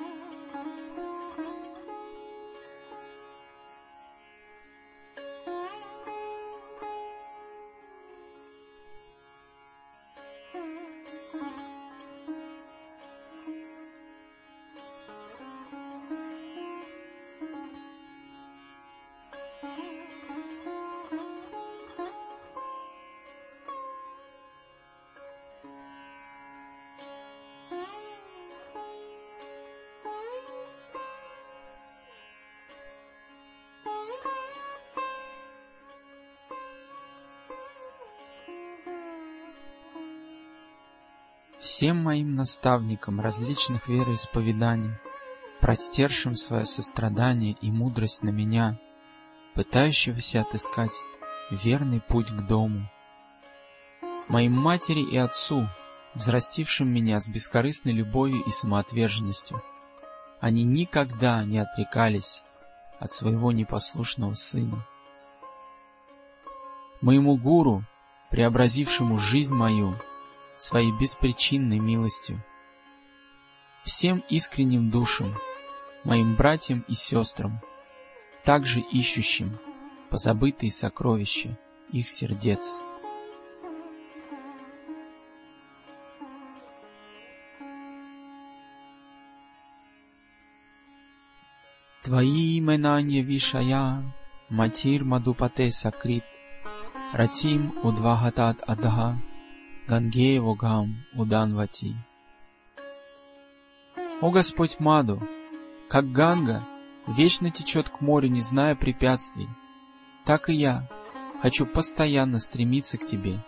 me. Всем моим наставникам различных вероисповеданий, простершим свое сострадание и мудрость на меня, пытающегося отыскать верный путь к дому. Моим матери и отцу, взрастившим меня с бескорыстной любовью и самоотверженностью, они никогда не отрекались от своего непослушного сына. Моему гуру, преобразившему жизнь мою своей беспричинной милостью, всем искренним душам, моим братьям и сестрам, также ищущим позабытые сокровища их сердец. Твои имена не вишая, Матир Мадупате Сакрит, Ратим Удвагатат Адха, Ганге Вогам Уданвати. О Господь Маду, как Ганга вечно течет к морю, не зная препятствий, так и я хочу постоянно стремиться к Тебе,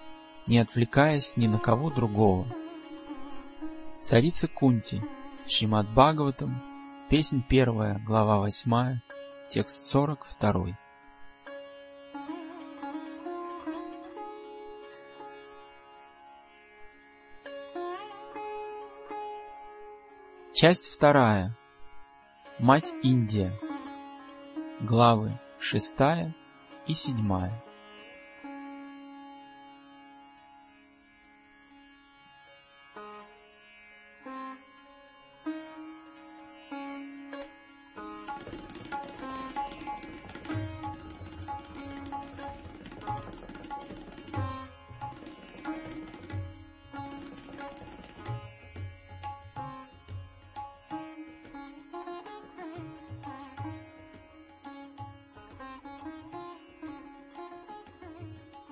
не отвлекаясь ни на кого другого. Царица Кунти, Шримад Бхагаватам, песнь первая, глава восьмая, текст сорок второй. Часть вторая. Мать Индия. Главы шестая и седьмая.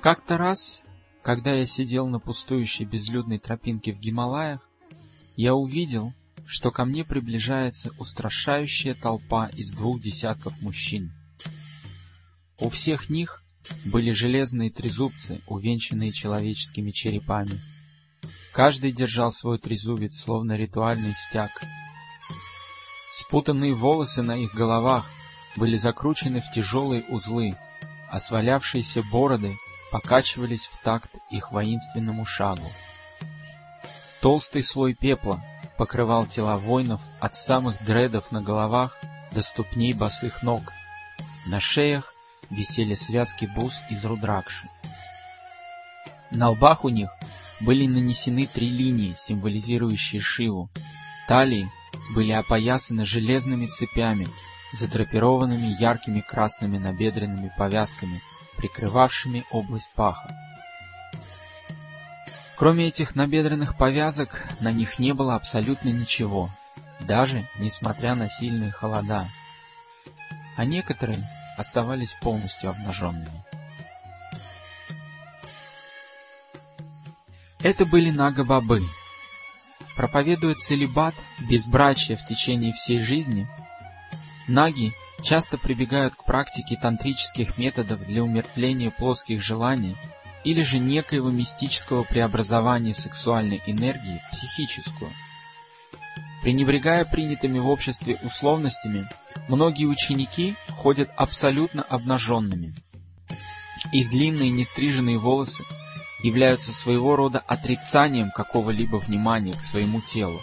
Как-то раз, когда я сидел на пустующей безлюдной тропинке в Гималаях, я увидел, что ко мне приближается устрашающая толпа из двух десятков мужчин. У всех них были железные трезубцы, увенчанные человеческими черепами. Каждый держал свой трезубец, словно ритуальный стяг. Спутанные волосы на их головах были закручены в тяжелые узлы, а свалявшиеся бороды покачивались в такт их воинственному шагу. Толстый слой пепла покрывал тела воинов от самых дредов на головах до ступней босых ног. На шеях висели связки бус из рудракши. На лбах у них были нанесены три линии, символизирующие Шиву. Талии были опоясаны железными цепями, задрапированными яркими красными набедренными повязками прикрывавшими область паха. Кроме этих набедренных повязок, на них не было абсолютно ничего, даже несмотря на сильные холода. А некоторые оставались полностью обнаженными. Это были нагабабы. Проповедуя целебат, безбрачие в течение всей жизни, наги часто прибегают к практике тантрических методов для умертвления плоских желаний или же некоего мистического преобразования сексуальной энергии в психическую. Пренебрегая принятыми в обществе условностями, многие ученики ходят абсолютно обнаженными. Их длинные нестриженные волосы являются своего рода отрицанием какого-либо внимания к своему телу,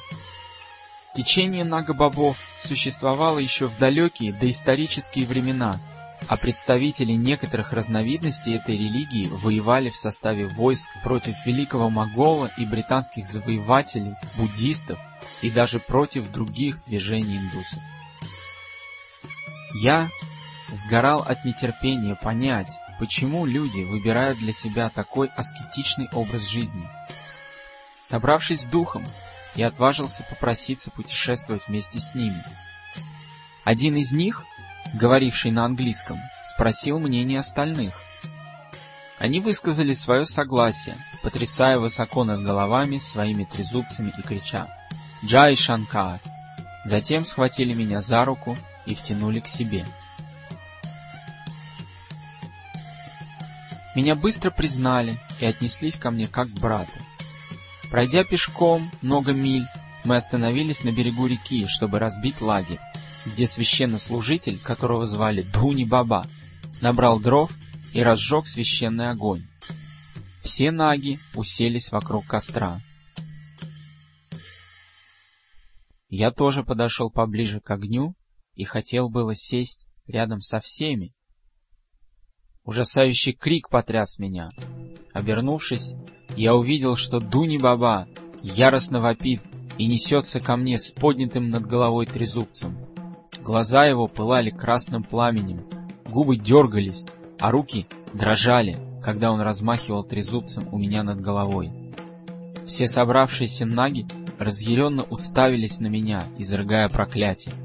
Течение нагобобов существовало еще в далекие доисторические времена, а представители некоторых разновидностей этой религии воевали в составе войск против великого могола и британских завоевателей, буддистов и даже против других движений индусов. Я сгорал от нетерпения понять, почему люди выбирают для себя такой аскетичный образ жизни. Собравшись с духом, и отважился попроситься путешествовать вместе с ними. Один из них, говоривший на английском, спросил мнение остальных. Они высказали свое согласие, потрясая высоко над головами своими трезубцами и крича «Джай Шанкар!». Затем схватили меня за руку и втянули к себе. Меня быстро признали и отнеслись ко мне как к брату. Пройдя пешком много миль, мы остановились на берегу реки, чтобы разбить лагерь, где священнослужитель, которого звали Дуни Баба, набрал дров и разжег священный огонь. Все наги уселись вокруг костра. Я тоже подошел поближе к огню и хотел было сесть рядом со всеми. Ужасающий крик потряс меня. Обернувшись, я увидел, что Дуни Баба яростно вопит и несется ко мне с поднятым над головой трезубцем. Глаза его пылали красным пламенем, губы дергались, а руки дрожали, когда он размахивал трезубцем у меня над головой. Все собравшиеся наги разъяренно уставились на меня, изрыгая проклятие.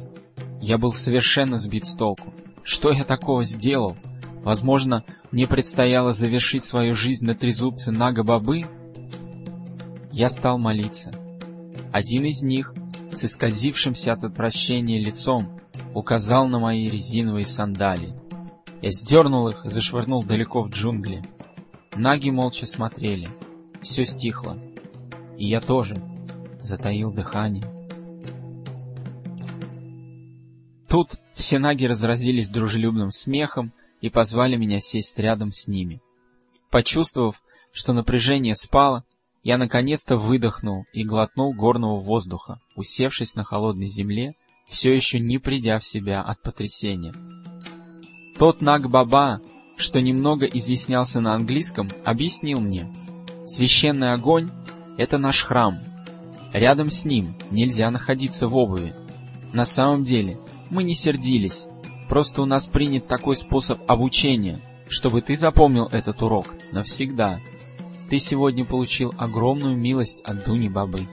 Я был совершенно сбит с толку. Что я такого сделал? Возможно, мне предстояло завершить свою жизнь на трезубце Нага-Бабы? Я стал молиться. Один из них, с исказившимся от отвращения лицом, указал на мои резиновые сандалии. Я сдернул их и зашвырнул далеко в джунгли. Наги молча смотрели. Все стихло. И я тоже затаил дыхание. Тут все наги разразились дружелюбным смехом и позвали меня сесть рядом с ними. Почувствовав, что напряжение спало, я наконец-то выдохнул и глотнул горного воздуха, усевшись на холодной земле, все еще не придя в себя от потрясения. Тот Наг-Баба, что немного изъяснялся на английском, объяснил мне. Священный огонь — это наш храм. Рядом с ним нельзя находиться в обуви. На самом деле, мы не сердились. Просто у нас принят такой способ обучения, чтобы ты запомнил этот урок навсегда. Ты сегодня получил огромную милость от Дуни Бабы.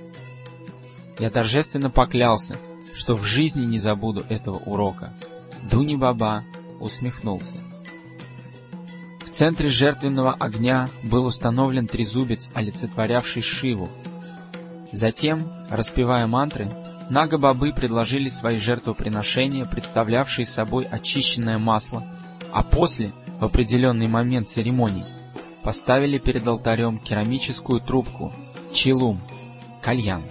Я торжественно поклялся, что в жизни не забуду этого урока. Дуни Баба усмехнулся. В центре жертвенного огня был установлен трезубец, олицетворявший Шиву. Затем, распевая мантры, Нага-бабы предложили свои жертвоприношения, представлявшие собой очищенное масло, а после, в определенный момент церемонии, поставили перед алтарем керамическую трубку, чилум, кальян.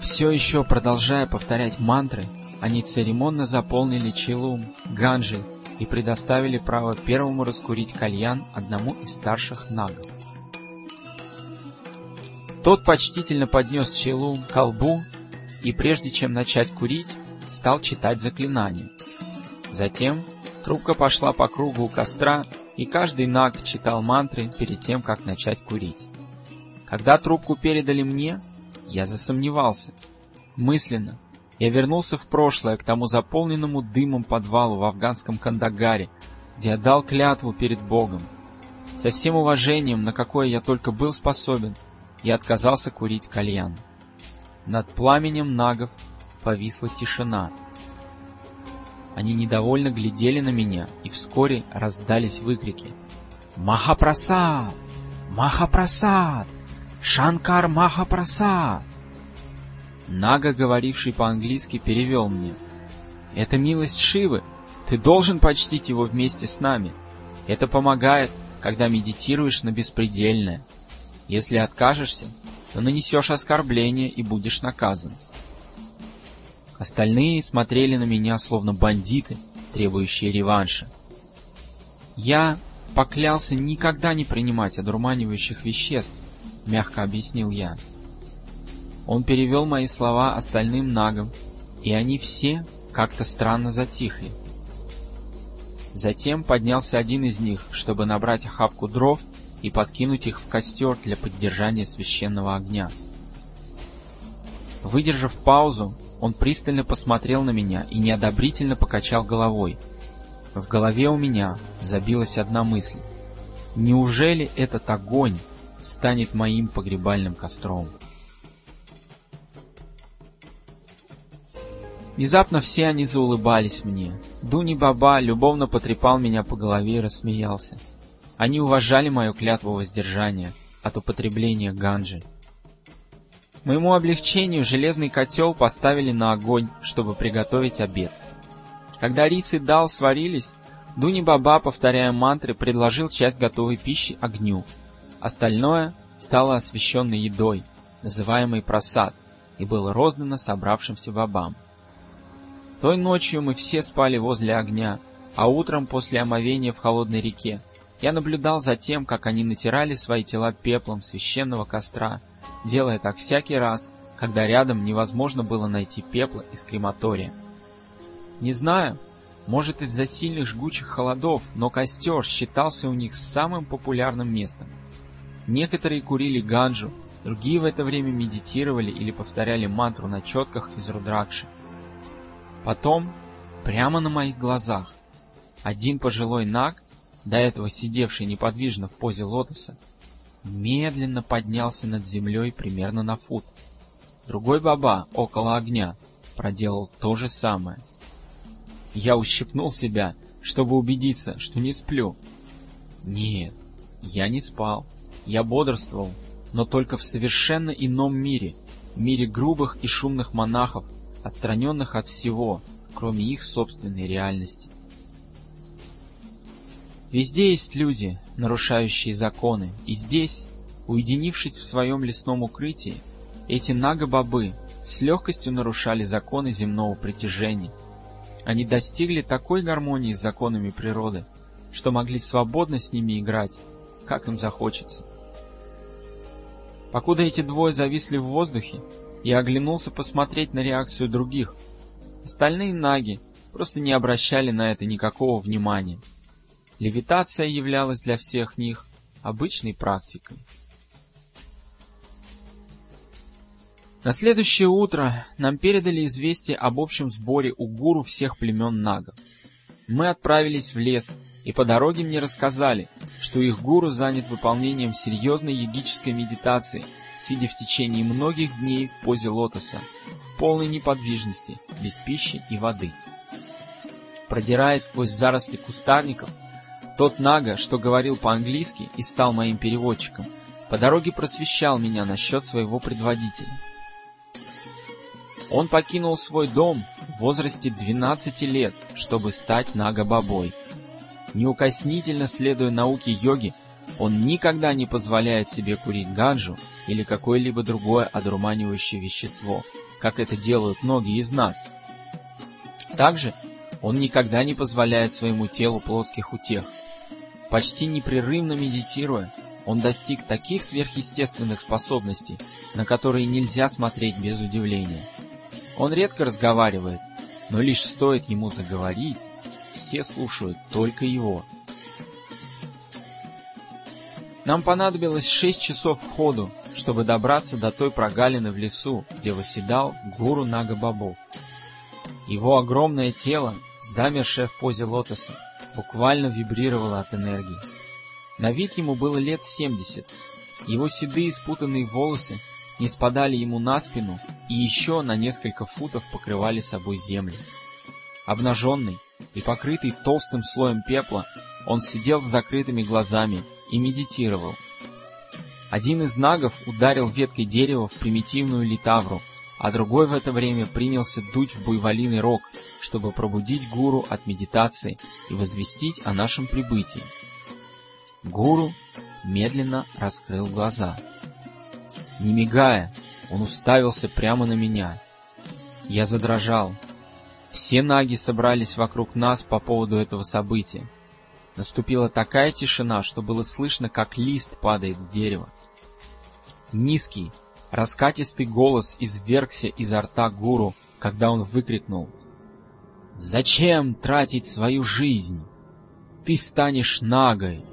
Все еще продолжая повторять мантры, они церемонно заполнили челум, ганжи и предоставили право первому раскурить кальян одному из старших нагов. Тот почтительно поднес челум к колбу и прежде чем начать курить, стал читать заклинание. Затем трубка пошла по кругу у костра, и каждый наг читал мантры перед тем, как начать курить. Когда трубку передали мне, я засомневался. Мысленно я вернулся в прошлое, к тому заполненному дымом подвалу в афганском Кандагаре, где я дал клятву перед Богом. Со всем уважением, на какое я только был способен, я отказался курить кальян. Над пламенем нагов повисла тишина. Они недовольно глядели на меня, и вскоре раздались выкрики. «Махапрасад! Махапрасад! Шанкар Махапрасад!» Нага, говоривший по-английски, перевел мне. «Это милость Шивы. Ты должен почтить его вместе с нами. Это помогает, когда медитируешь на беспредельное. Если откажешься, то нанесешь оскорбление и будешь наказан». Остальные смотрели на меня, словно бандиты, требующие реванша. Я поклялся никогда не принимать одурманивающих веществ, мягко объяснил я. Он перевел мои слова остальным нагам, и они все как-то странно затихли. Затем поднялся один из них, чтобы набрать охапку дров и подкинуть их в костер для поддержания священного огня. Выдержав паузу, он пристально посмотрел на меня и неодобрительно покачал головой. В голове у меня забилась одна мысль. Неужели этот огонь станет моим погребальным костром? Внезапно все они заулыбались мне. Дуни Баба любовно потрепал меня по голове и рассмеялся. Они уважали мою клятву воздержания от употребления ганжи. Моему облегчению железный котел поставили на огонь, чтобы приготовить обед. Когда рис и дал сварились, Дуни Баба, повторяя мантры, предложил часть готовой пищи огню. Остальное стало освященной едой, называемой просад, и было роздано собравшимся бабам. Той ночью мы все спали возле огня, а утром после омовения в холодной реке я наблюдал за тем, как они натирали свои тела пеплом священного костра, делая так всякий раз, когда рядом невозможно было найти пепла из крематория. Не знаю, может из-за сильных жгучих холодов, но костер считался у них самым популярным местом. Некоторые курили ганджу, другие в это время медитировали или повторяли мантру на четках из рудракши. Потом, прямо на моих глазах, один пожилой наг, до этого сидевший неподвижно в позе лотоса, медленно поднялся над землей примерно на фут. Другой баба около огня проделал то же самое. Я ущипнул себя, чтобы убедиться, что не сплю. Нет, я не спал. Я бодрствовал, но только в совершенно ином мире, мире грубых и шумных монахов, отстраненных от всего, кроме их собственной реальности. Везде есть люди, нарушающие законы, и здесь, уединившись в своем лесном укрытии, эти нагобобы с легкостью нарушали законы земного притяжения. Они достигли такой гармонии с законами природы, что могли свободно с ними играть, как им захочется. Покуда эти двое зависли в воздухе, я оглянулся посмотреть на реакцию других. Остальные наги просто не обращали на это никакого внимания. Левитация являлась для всех них обычной практикой. На следующее утро нам передали известие об общем сборе у гуру всех племен нагов. Мы отправились в лес, и по дороге мне рассказали, что их гуру занят выполнением серьезной йогической медитации, сидя в течение многих дней в позе лотоса, в полной неподвижности, без пищи и воды. Продираясь сквозь заросли кустарников, тот Нага, что говорил по-английски и стал моим переводчиком, по дороге просвещал меня насчет своего предводителя. Он покинул свой дом в возрасте 12 лет, чтобы стать Нага-бабой. Неукоснительно следуя науке йоги, он никогда не позволяет себе курить ганджу или какое-либо другое одурманивающее вещество, как это делают многие из нас. Также он никогда не позволяет своему телу плотских утех. Почти непрерывно медитируя, он достиг таких сверхъестественных способностей, на которые нельзя смотреть без удивления. Он редко разговаривает, но лишь стоит ему заговорить, все слушают только его. Нам понадобилось шесть часов ходу, чтобы добраться до той прогалины в лесу, где восседал гуру Нагабабу. Его огромное тело, замершее в позе лотоса, буквально вибрировало от энергии. На вид ему было лет семьдесят. Его седые спутанные волосы не спадали ему на спину и еще на несколько футов покрывали собой землю. Обнаженный и покрытый толстым слоем пепла, он сидел с закрытыми глазами и медитировал. Один из нагов ударил веткой дерева в примитивную литавру, а другой в это время принялся дуть в буйволиный рог, чтобы пробудить гуру от медитации и возвестить о нашем прибытии. Гуру медленно раскрыл глаза. Не мигая, он уставился прямо на меня. Я задрожал. Все наги собрались вокруг нас по поводу этого события. Наступила такая тишина, что было слышно, как лист падает с дерева. Низкий, раскатистый голос извергся изо рта гуру, когда он выкрикнул. «Зачем тратить свою жизнь? Ты станешь нагой!»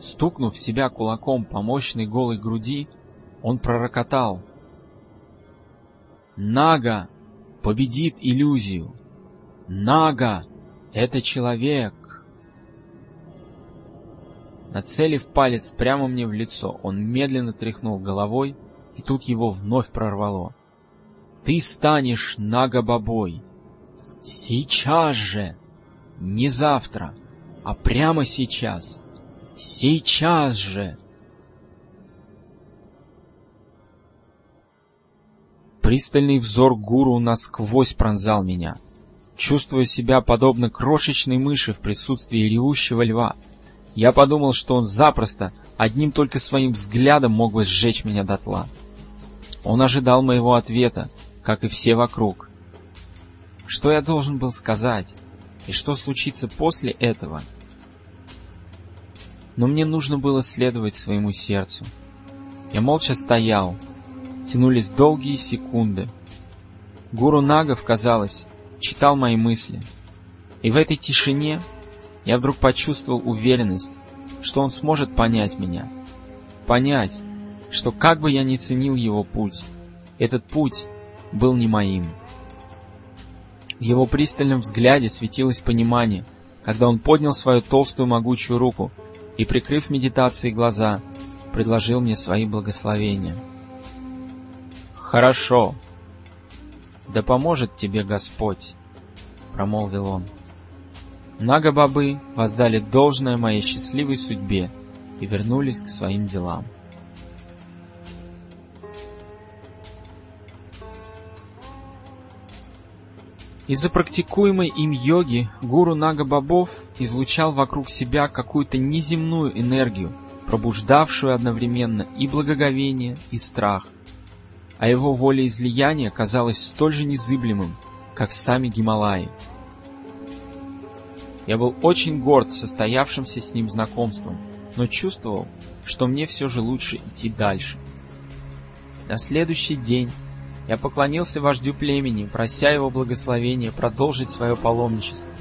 Стукнув себя кулаком по мощной голой груди, он пророкотал. Нага победит иллюзию. Нага — это человек. Нацелив палец прямо мне в лицо, он медленно тряхнул головой, и тут его вновь прорвало. Ты станешь Нага-бабой. Сейчас же! Не завтра, а прямо сейчас. Сейчас же! Пристальный взор гуру насквозь пронзал меня. Чувствуя себя подобно крошечной мыши в присутствии ревущего льва, Я подумал, что он запросто, одним только своим взглядом мог бы сжечь меня дотла. Он ожидал моего ответа, как и все вокруг. Что я должен был сказать? И что случится после этого? Но мне нужно было следовать своему сердцу. Я молча стоял. Тянулись долгие секунды. Гуру Нагов, казалось, читал мои мысли. И в этой тишине я вдруг почувствовал уверенность, что он сможет понять меня. Понять, что как бы я ни ценил его путь, этот путь был не моим. В его пристальном взгляде светилось понимание, когда он поднял свою толстую могучую руку и, прикрыв медитацией глаза, предложил мне свои благословения. «Хорошо. Да поможет тебе Господь», — промолвил он. Нага-бабы воздали должное моей счастливой судьбе и вернулись к своим делам. Из-за практикуемой им йоги гуру Нага-бабов излучал вокруг себя какую-то неземную энергию, пробуждавшую одновременно и благоговение, и страх. А его волеизлияние казалось столь же незыблемым, как сами Гималаи. Я был очень горд состоявшимся с ним знакомством, но чувствовал, что мне все же лучше идти дальше. На следующий день я поклонился вождю племени, прося его благословения продолжить свое паломничество.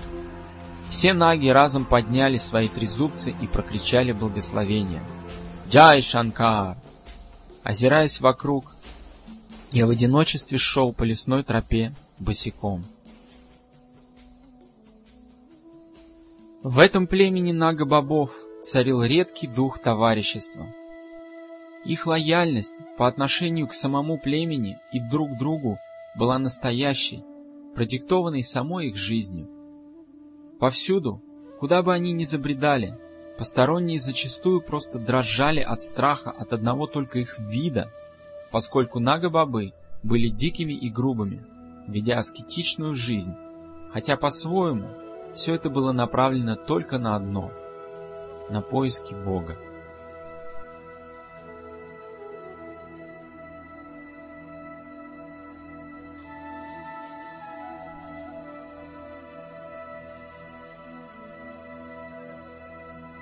Все наги разом подняли свои трезубцы и прокричали благословения. «Джай Шанкар!» Озираясь вокруг, я в одиночестве шел по лесной тропе босиком. В этом племени нага-бобов царил редкий дух товарищества. Их лояльность по отношению к самому племени и друг другу была настоящей, продиктованной самой их жизнью. Повсюду, куда бы они ни забредали, посторонние зачастую просто дрожали от страха от одного только их вида, поскольку нагобабы были дикими и грубыми, ведя аскетичную жизнь, хотя по-своему все это было направлено только на одно — на поиски Бога.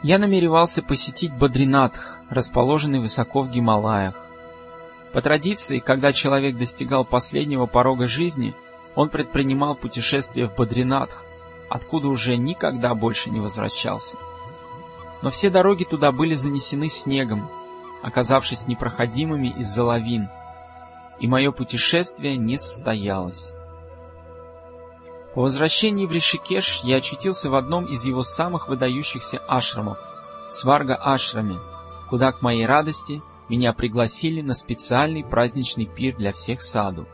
Я намеревался посетить Бадринатх, расположенный высоко в Гималаях. По традиции, когда человек достигал последнего порога жизни, он предпринимал путешествие в Бадринатх, откуда уже никогда больше не возвращался. Но все дороги туда были занесены снегом, оказавшись непроходимыми из-за лавин, и мое путешествие не состоялось. По возвращении в Ришикеш я очутился в одном из его самых выдающихся ашрамов — Сварга Ашраме, куда, к моей радости, меня пригласили на специальный праздничный пир для всех саду.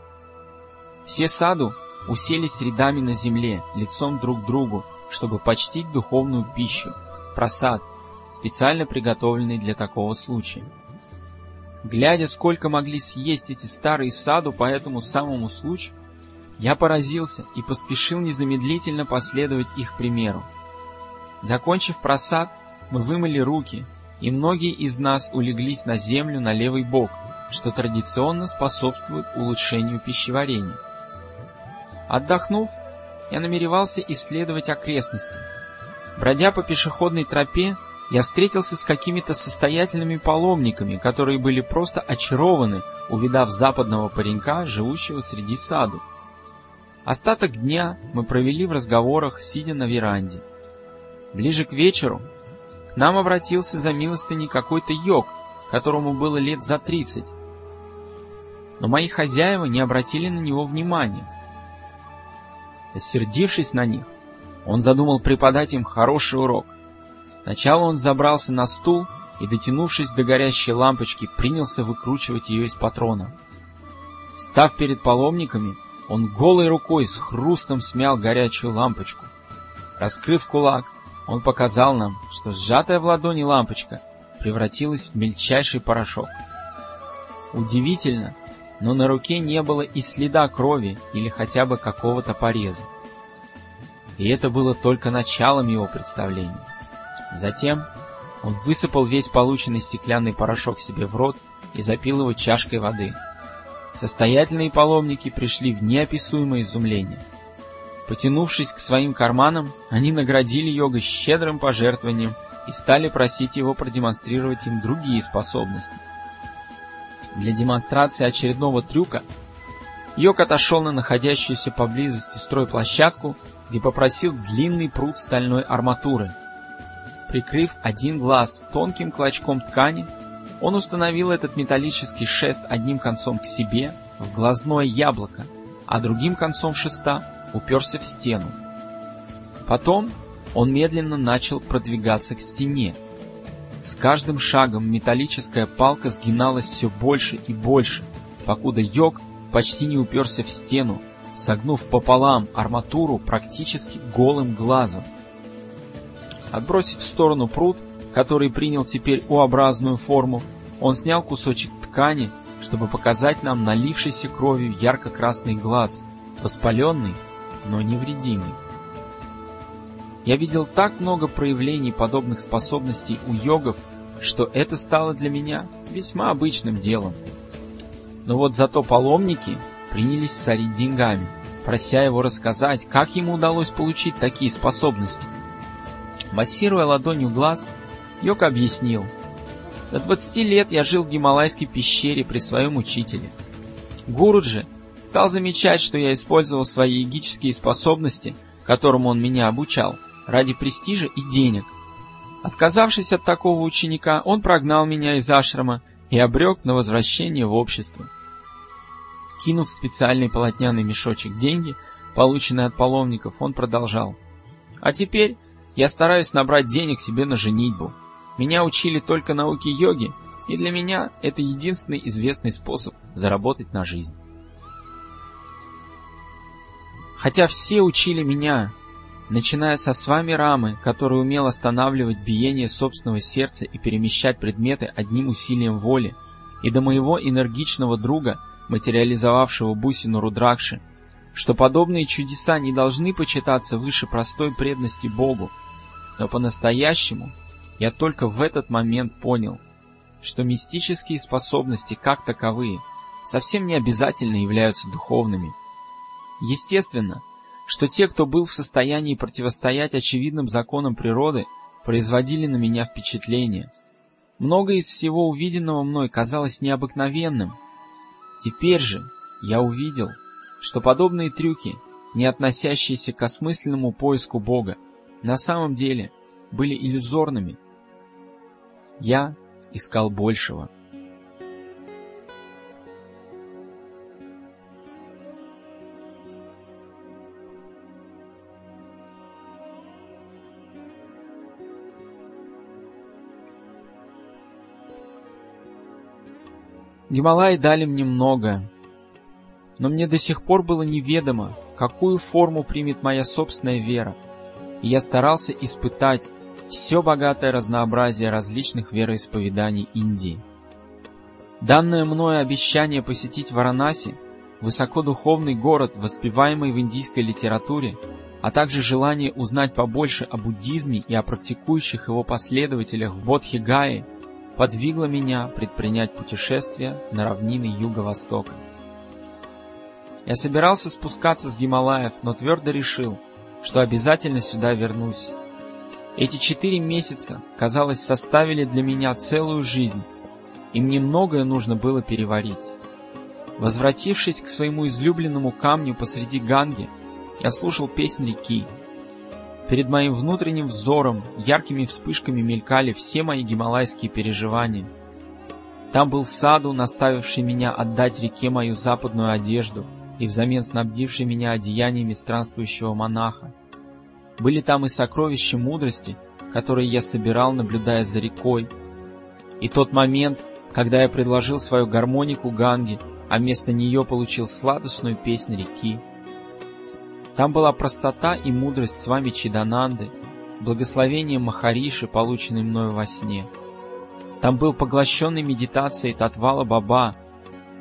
Все саду уселись рядами на земле, лицом друг к другу, чтобы почтить духовную пищу, просад, специально приготовленный для такого случая. Глядя, сколько могли съесть эти старые саду по этому самому случаю, я поразился и поспешил незамедлительно последовать их примеру. Закончив просад, мы вымыли руки, и многие из нас улеглись на землю на левый бок, что традиционно способствует улучшению пищеварения. Отдохнув, я намеревался исследовать окрестности. Бродя по пешеходной тропе, я встретился с какими-то состоятельными паломниками, которые были просто очарованы, увидав западного паренька, живущего среди саду. Остаток дня мы провели в разговорах, сидя на веранде. Ближе к вечеру к нам обратился за милостыней какой-то йог, которому было лет за тридцать. Но мои хозяева не обратили на него внимания. Рассердившись на них, он задумал преподать им хороший урок. Сначала он забрался на стул и, дотянувшись до горящей лампочки, принялся выкручивать ее из патрона. Став перед паломниками, он голой рукой с хрустом смял горячую лампочку. Раскрыв кулак, он показал нам, что сжатая в ладони лампочка превратилась в мельчайший порошок. Удивительно, но на руке не было и следа крови или хотя бы какого-то пореза. И это было только началом его представления. Затем Он высыпал весь полученный стеклянный порошок себе в рот и запил его чашкой воды. Состоятельные паломники пришли в неописуемое изумление. Потянувшись к своим карманам, они наградили йога щедрым пожертвованием и стали просить его продемонстрировать им другие способности. Для демонстрации очередного трюка Йог отошел на находящуюся поблизости стройплощадку, где попросил длинный пруд стальной арматуры. Прикрыв один глаз тонким клочком ткани, он установил этот металлический шест одним концом к себе, в глазное яблоко, а другим концом шеста уперся в стену. Потом он медленно начал продвигаться к стене. С каждым шагом металлическая палка сгиналась все больше и больше, покуда йог почти не уперся в стену, согнув пополам арматуру практически голым глазом. Отбросив в сторону пруд, который принял теперь U-образную форму, он снял кусочек ткани, чтобы показать нам налившийся кровью ярко-красный глаз, воспаленный, но невредимый. Я видел так много проявлений подобных способностей у йогов, что это стало для меня весьма обычным делом. Но вот зато паломники принялись сорить деньгами, прося его рассказать, как ему удалось получить такие способности. Массируя ладонью глаз, Йог объяснил. До 20 лет я жил в гималайской пещере при своем учителе. Гуруджи стал замечать, что я использовал свои егические способности, которым он меня обучал, ради престижа и денег. Отказавшись от такого ученика, он прогнал меня из ашрама и обрек на возвращение в общество. Кинув в специальный полотняный мешочек деньги, полученные от паломников, он продолжал. А теперь я стараюсь набрать денег себе на женитьбу. Меня учили только науке йоги, и для меня это единственный известный способ заработать на жизнь. Хотя все учили меня, начиная со свами Рамы, который умел останавливать биение собственного сердца и перемещать предметы одним усилием воли, и до моего энергичного друга, материализовавшего бусину Рудракши, что подобные чудеса не должны почитаться выше простой преданности Богу, но по-настоящему я только в этот момент понял, что мистические способности как таковые совсем не обязательно являются духовными. Естественно, что те, кто был в состоянии противостоять очевидным законам природы, производили на меня впечатление. Многое из всего увиденного мной казалось необыкновенным. Теперь же я увидел, что подобные трюки, не относящиеся к осмысленному поиску Бога, на самом деле были иллюзорными я искал большего. Гималаи дали мне много, но мне до сих пор было неведомо, какую форму примет моя собственная вера, и я старался испытать все богатое разнообразие различных вероисповеданий Индии. Данное мною обещание посетить Варанаси, высокодуховный город, воспеваемый в индийской литературе, а также желание узнать побольше о буддизме и о практикующих его последователях в Бодхигае, подвигло меня предпринять путешествие на равнины Юго-Востока. Я собирался спускаться с Гималаев, но твердо решил, что обязательно сюда вернусь эти четыре месяца, казалось, составили для меня целую жизнь, и мне многое нужно было переварить. Возвратившись к своему излюбленному камню посреди Ганги, я слушал песнь реки. Перед моим внутренним взором яркими вспышками мелькали все мои гималайские переживания. Там был Саду, наставивший меня отдать реке мою западную одежду и взамен снабдивший меня одеяниями странствующего монаха. Были там и сокровища мудрости, которые я собирал, наблюдая за рекой. И тот момент, когда я предложил свою гармонику Ганге, а вместо нее получил сладостную песнь реки. Там была простота и мудрость с вами Чидананды, благословение Махариши, полученное мною во сне. Там был поглощенный медитацией Татвала Баба,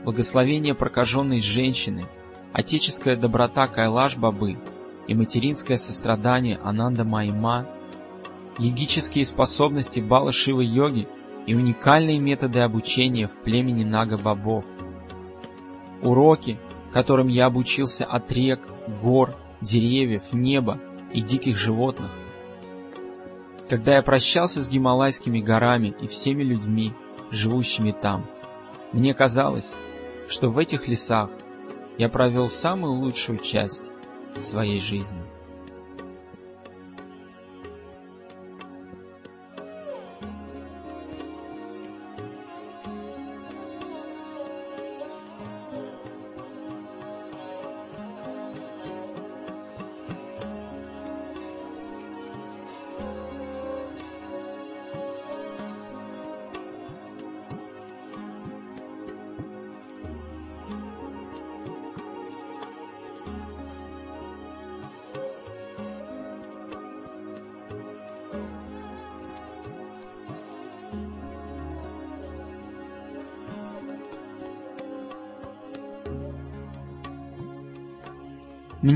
благословение прокаженной женщины, отеческая доброта Кайлаш Бабы — и материнское сострадание Ананда Майма, йогические способности Бала Шивы йоги и уникальные методы обучения в племени Нага-бобов. Уроки, которым я обучился от рек, гор, деревьев, неба и диких животных. Когда я прощался с Гималайскими горами и всеми людьми, живущими там, мне казалось, что в этих лесах я провел самую лучшую часть своей жизни.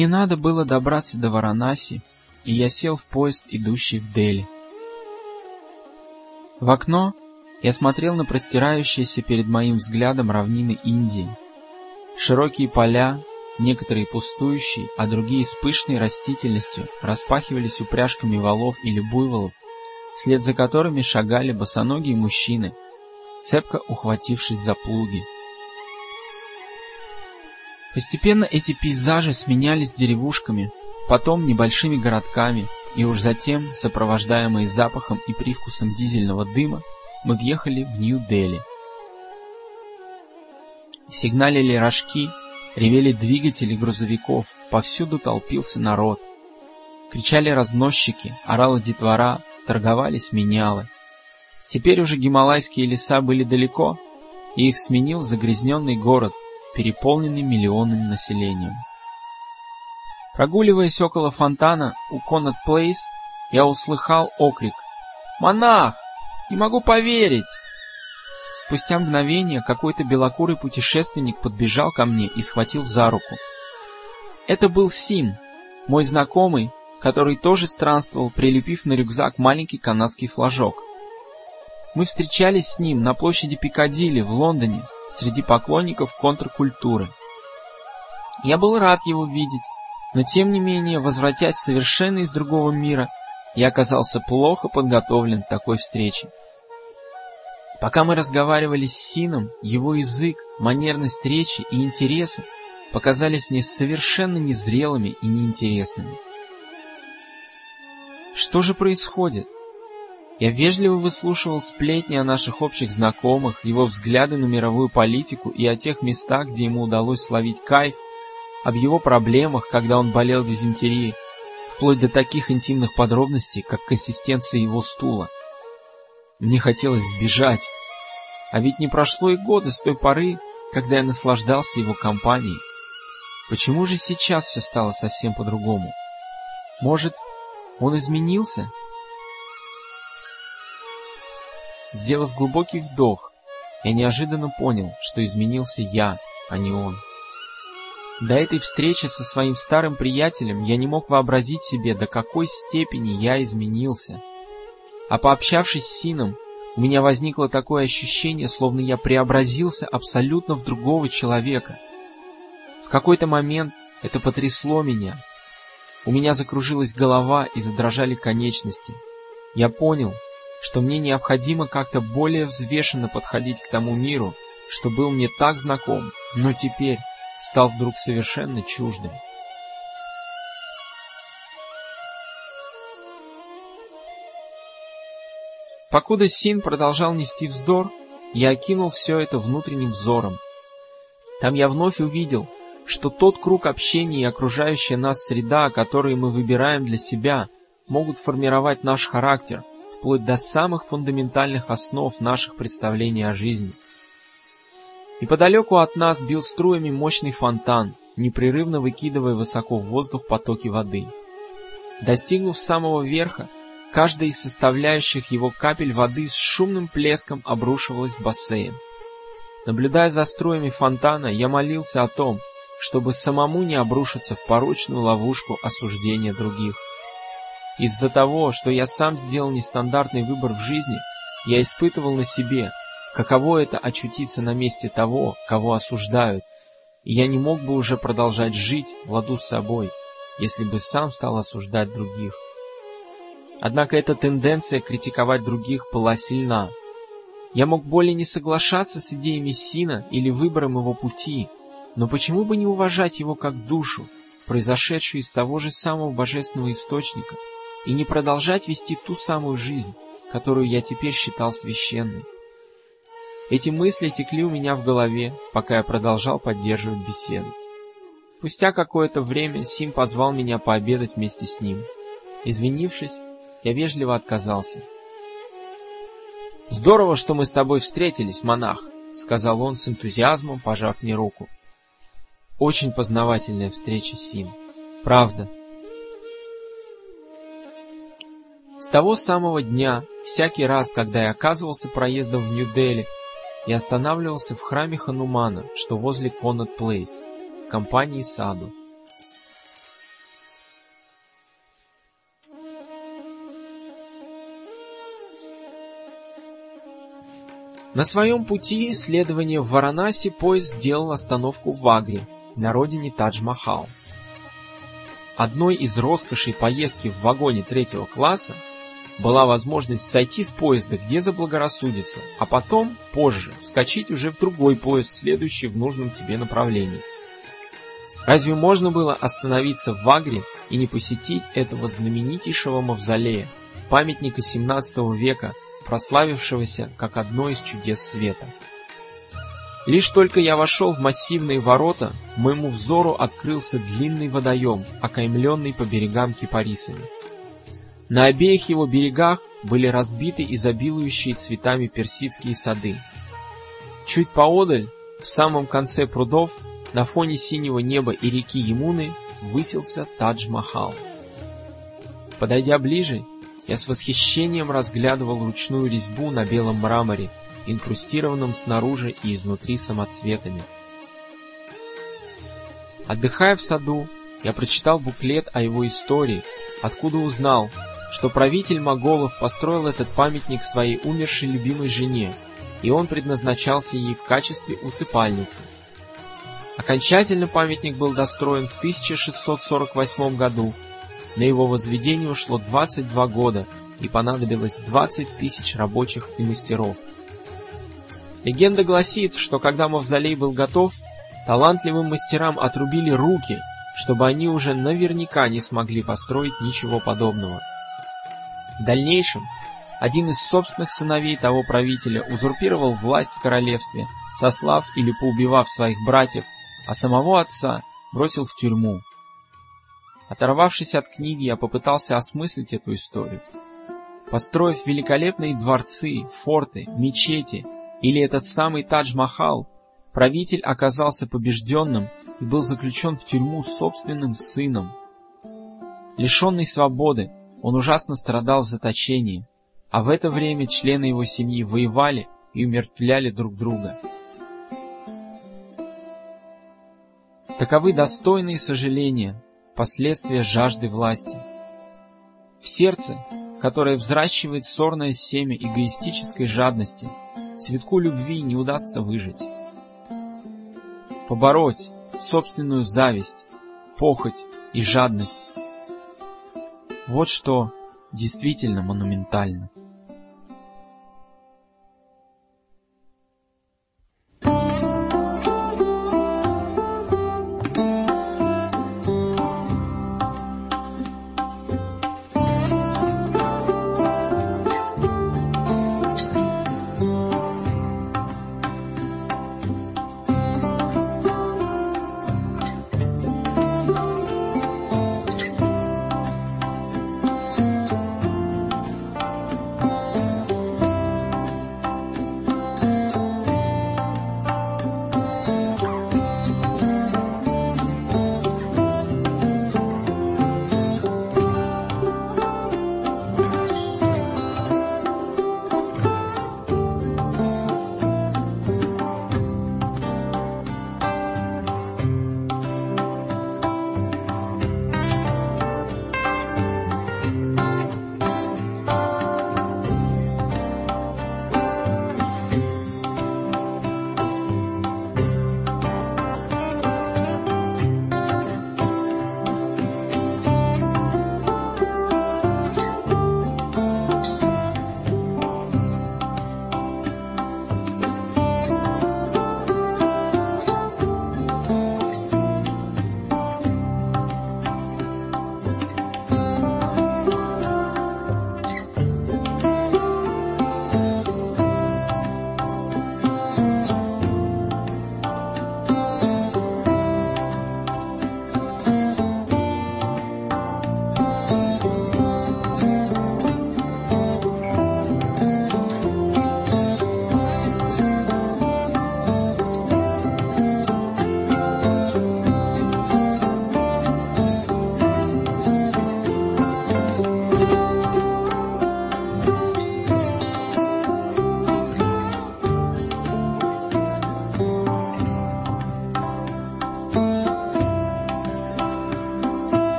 Мне надо было добраться до Варанаси, и я сел в поезд, идущий в Дели. В окно я смотрел на простирающиеся перед моим взглядом равнины Индии. Широкие поля, некоторые пустующие, а другие с пышной растительностью, распахивались упряжками валов или буйволов, вслед за которыми шагали босоногие мужчины, цепко ухватившись за плуги. Постепенно эти пейзажи сменялись деревушками, потом небольшими городками, и уж затем, сопровождаемые запахом и привкусом дизельного дыма, мы въехали в Нью-Дели. Сигналили рожки, ревели двигатели грузовиков, повсюду толпился народ. Кричали разносчики, орала детвора, торговались менялы. Теперь уже гималайские леса были далеко, и их сменил загрязненный город, переполненный миллионным населением. Прогуливаясь около фонтана у Коннет Плейс, я услыхал оклик «Монах! Не могу поверить!» Спустя мгновение какой-то белокурый путешественник подбежал ко мне и схватил за руку. Это был Син, мой знакомый, который тоже странствовал, прилепив на рюкзак маленький канадский флажок. Мы встречались с ним на площади Пикадилли в Лондоне среди поклонников контркультуры. Я был рад его видеть, но тем не менее, возвратясь совершенно из другого мира, я оказался плохо подготовлен к такой встрече. Пока мы разговаривали с Сином, его язык, манерность речи и интересы показались мне совершенно незрелыми и неинтересными. Что же происходит? Я вежливо выслушивал сплетни о наших общих знакомых, его взгляды на мировую политику и о тех местах, где ему удалось словить кайф, об его проблемах, когда он болел дизентерией, вплоть до таких интимных подробностей, как консистенция его стула. Мне хотелось сбежать, а ведь не прошло и года с той поры, когда я наслаждался его компанией. Почему же сейчас все стало совсем по-другому? Может, он изменился? Сделав глубокий вдох, я неожиданно понял, что изменился я, а не он. До этой встречи со своим старым приятелем я не мог вообразить себе, до какой степени я изменился. А пообщавшись с Сином, у меня возникло такое ощущение, словно я преобразился абсолютно в другого человека. В какой-то момент это потрясло меня. У меня закружилась голова и задрожали конечности. Я понял, что мне необходимо как-то более взвешенно подходить к тому миру, что был мне так знаком, но теперь стал вдруг совершенно чуждым. Покуда Син продолжал нести вздор, я окинул все это внутренним взором. Там я вновь увидел, что тот круг общения и окружающая нас среда, которые мы выбираем для себя, могут формировать наш характер, вплоть до самых фундаментальных основ наших представлений о жизни. Неподалеку от нас бил струями мощный фонтан, непрерывно выкидывая высоко в воздух потоки воды. Достигнув самого верха, каждая из составляющих его капель воды с шумным плеском обрушивалась в бассейн. Наблюдая за струями фонтана, я молился о том, чтобы самому не обрушиться в порочную ловушку осуждения других. Из-за того, что я сам сделал нестандартный выбор в жизни, я испытывал на себе, каково это очутиться на месте того, кого осуждают, и я не мог бы уже продолжать жить в ладу с собой, если бы сам стал осуждать других. Однако эта тенденция критиковать других была сильна. Я мог более не соглашаться с идеями Сина или выбором его пути, но почему бы не уважать его как душу, произошедшую из того же самого божественного источника, и не продолжать вести ту самую жизнь, которую я теперь считал священной? Эти мысли текли у меня в голове, пока я продолжал поддерживать беседу. Спустя какое-то время Сим позвал меня пообедать вместе с ним. Извинившись, я вежливо отказался. «Здорово, что мы с тобой встретились, монах», — сказал он с энтузиазмом, пожав мне руку. Очень познавательная встреча, Сим. Правда. С того самого дня, всякий раз, когда я оказывался проездом в Нью-Дели, я останавливался в храме Ханумана, что возле Коннот Плейс, в компании Саду. На своем пути следования в Варанаси поезд сделал остановку в Агре, на родине Тадж-Махал. Одной из роскошей поездки в вагоне третьего класса была возможность сойти с поезда, где заблагорассудится, а потом, позже, вскочить уже в другой поезд, следующий в нужном тебе направлении. Разве можно было остановиться в Агре и не посетить этого знаменитейшего мавзолея, памятника 17 века, прославившегося как одно из чудес света? Лишь только я вошел в массивные ворота, моему взору открылся длинный водоем, окаймленный по берегам кипарисами. На обеих его берегах были разбиты изобилующие цветами персидские сады. Чуть поодаль, в самом конце прудов, на фоне синего неба и реки Емуны, высился Тадж-Махал. Подойдя ближе, я с восхищением разглядывал ручную резьбу на белом мраморе, инкрустированном снаружи и изнутри самоцветами. Отдыхая в саду, я прочитал буклет о его истории, откуда узнал, что правитель моголов построил этот памятник своей умершей любимой жене, и он предназначался ей в качестве усыпальницы. Окончательно памятник был достроен в 1648 году. На его возведение ушло 22 года и понадобилось 20 тысяч рабочих и мастеров. Легенда гласит, что когда мавзолей был готов, талантливым мастерам отрубили руки, чтобы они уже наверняка не смогли построить ничего подобного. В дальнейшем один из собственных сыновей того правителя узурпировал власть в королевстве, сослав или поубивав своих братьев, а самого отца бросил в тюрьму. Оторвавшись от книги, я попытался осмыслить эту историю. Построив великолепные дворцы, форты, мечети или этот самый Тадж-Махал, правитель оказался побежденным и был заключен в тюрьму собственным сыном. Лишенный свободы, он ужасно страдал в заточении, а в это время члены его семьи воевали и умертвляли друг друга. Таковы достойные сожаления, последствия жажды власти. В сердце, которое взращивает сорное семя эгоистической жадности, цветку любви не удастся выжить. Побороть собственную зависть, похоть и жадность вот что действительно монументально.